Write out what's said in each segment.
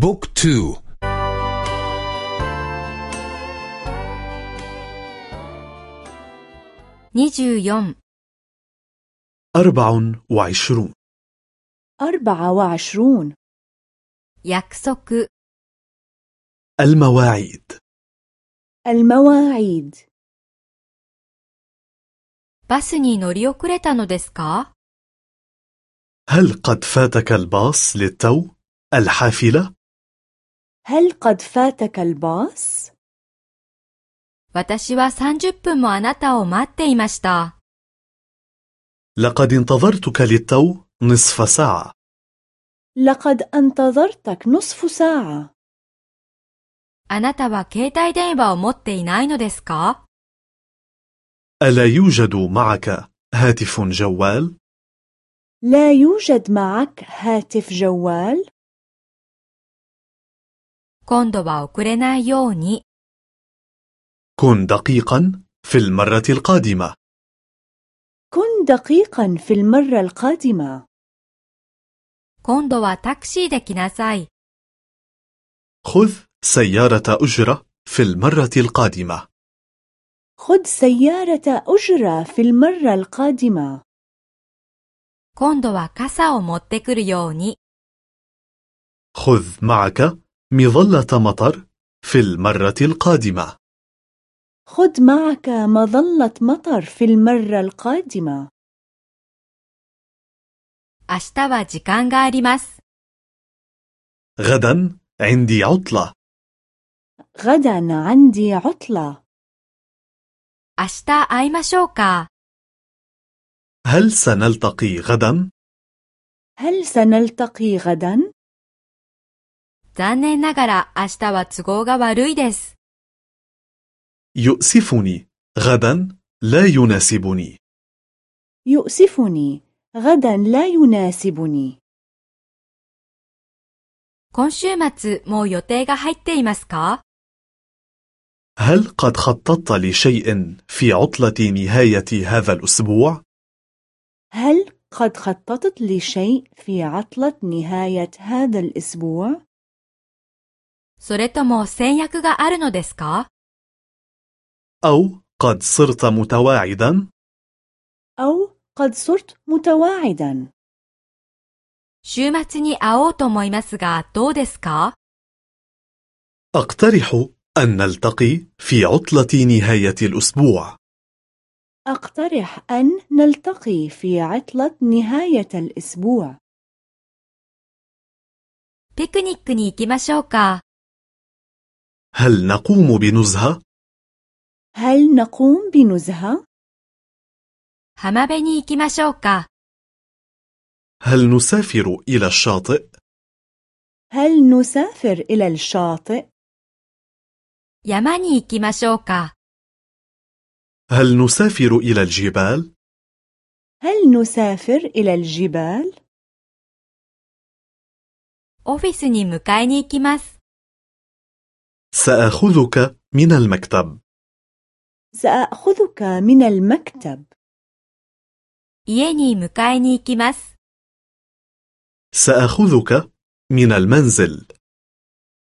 بوك تو 24 أربع وعشرون أربعة وعشرون 約束 المواعيد المواعيد バスに乗り遅れたのですか هل قد فاتك الباص للتو؟ الحافلة؟ هل قد فاتك الباص؟ 私は30分もあなたを待っていました。 لقد انتظرتك للتو نصف ساعة لقد انتظرتك نصف ساعة あなたは携帯電話を持っていないのですか ألا يوجد معك هاتف جوال؟ لا يوجد معك هاتف جوال؟ 今度は遅れないように。 كن دقيقا في المرة القادمة كن دقيقا في المرة القادمة 今度はタクシーで来なさい。 خذ سيارة أجرة في المرة القادمة خذ سيارة أجرة في المرة القادمة 今度は傘を持ってくるように。 خذ معك مظلة مطر في المرة القادمة خذ معك مظلة مطر في المرة القادمة 明日は時間があります。 غدا عندي عطلة غدا عندي عطلة 明日会いましょうか。 هل سنلتقي غدا؟ هل سنلتقي غدا؟ 残念ながら明日は都合が悪いです。 يؤسفني غدا لا يناسبني يؤسفني غدا لا يناسبني 今週末もう予定が入っていますか هل قد خططت لشيء في عطلة نهاية هذا الأسبوع؟ هل قد خططت لشيء في عطلة نهاية هذا الأسبوع؟ それとも先約があるのですか أو قد صرت متواعدا؟ أو قد صرت متواعدا 週末に会おうと思いますがどうですか أقترح أن نلتقي في عطلة نهاية الأسبوع أقترح أن نلتقي في عطلة نهاية الأسبوع ピクニックに行きましょうか هل نقوم بنزهة؟ هل نقوم بنزهة؟ 浜辺に行きましょうか هل نسافر إلى الشاطئ؟ هل نسافر إلى الشاطئ؟ 山に行きましょうか هل نسافر إلى الجبال؟ هل نسافر إلى الجبال؟ オフィスに迎えに行きます。 سأخذك من المكتب سأخذك من المكتب 家に迎えに行きます。 سأخذك من المنزل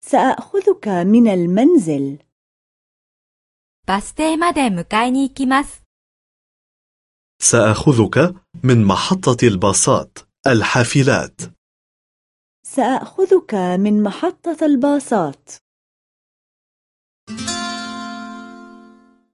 سأخذك من المنزل バス停まで迎えに行きます。 سأخذك من محطة الباصات الحافلات سأخذك من محطة الباصات